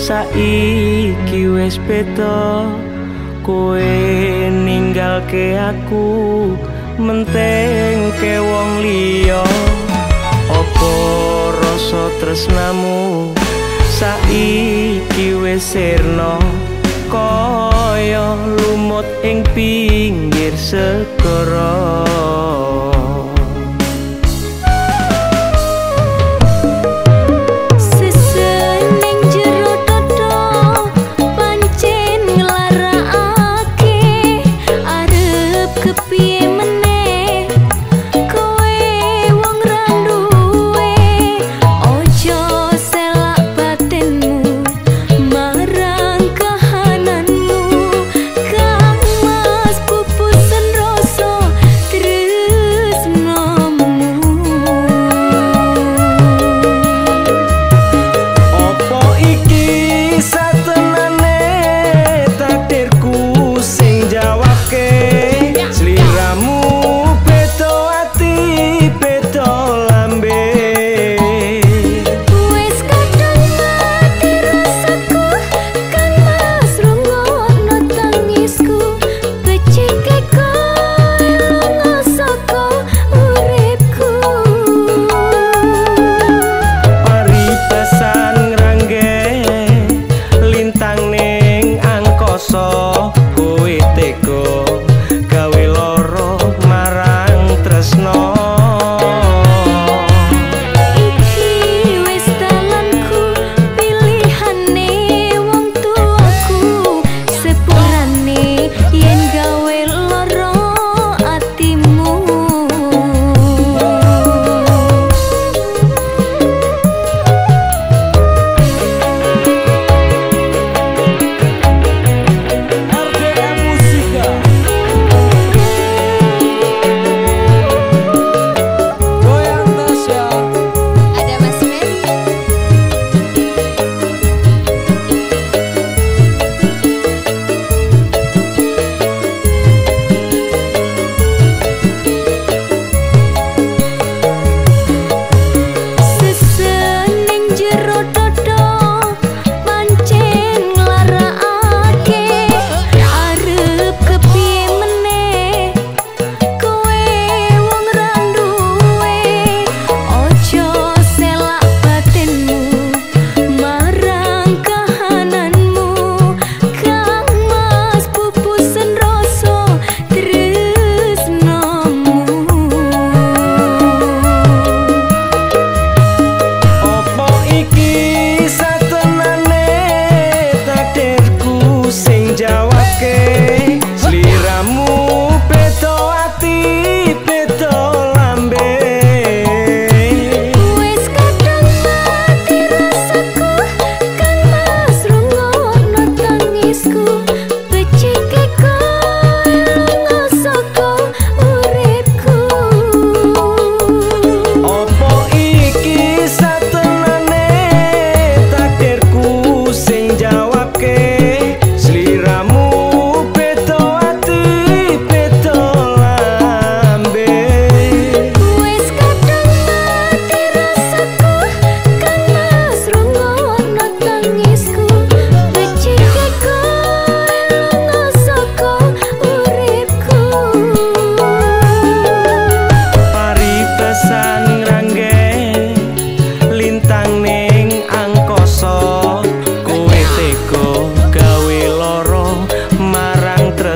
saiki wis beda kowe ninggalke aku menteng ke wong liya. Apa rasa tresnamu? Saiki wis sirna kaya lumut ing pinggir segara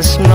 last night.